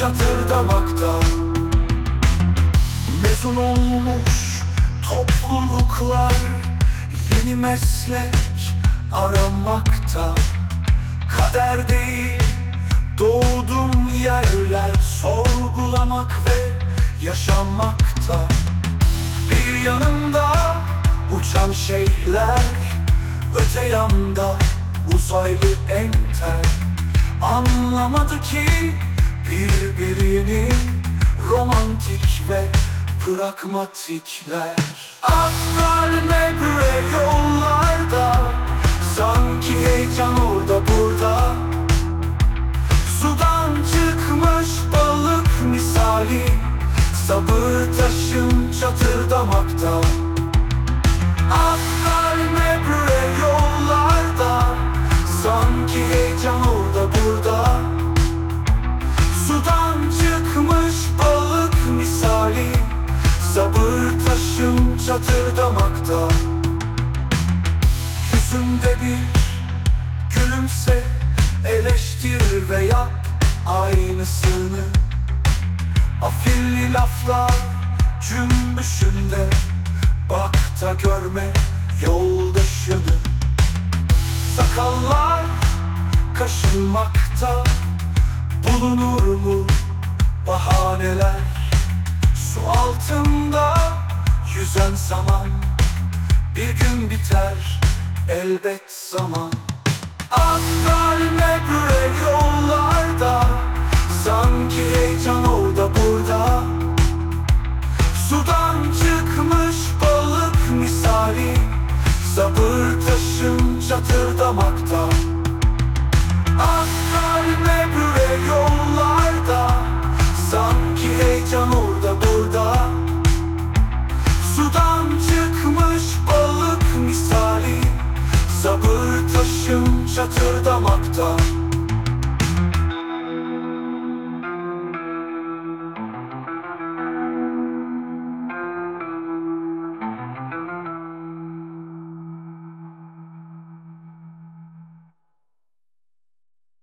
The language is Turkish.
çatırdamakta Mezun olmuş topluluklar Yeni meslek aramakta. Kader değil doğduğum yerler Sorgulamak ve yaşamakta. Bir yanımda uçan şeyler Öte yanda uzaylı enter. Anlamadı ki birbirini romantik ve pragmatikler. Atlar mebre yollarda Sanki heyecan orada burada. Sudan çıkmış balık misali Sabır taşım çatırdamakta çatırdamakta Yüzümde bir gülümse Eleştir ve yap aynısını. Afilli laflar cümbüşünde Bak da görme yoldaşını. Sakallar kaşınmakta Bulunur mu bahaneler? Su altında Güzel zaman. Bir gün biter elbet zaman. Atlar mebrure yollarda. Sanki heyecan orada burada. Sudan çıkmış balık misali. Sabır taşım çatırdamakta. Atlar mebrure yollarda. Sanki heyecan orada シャツだ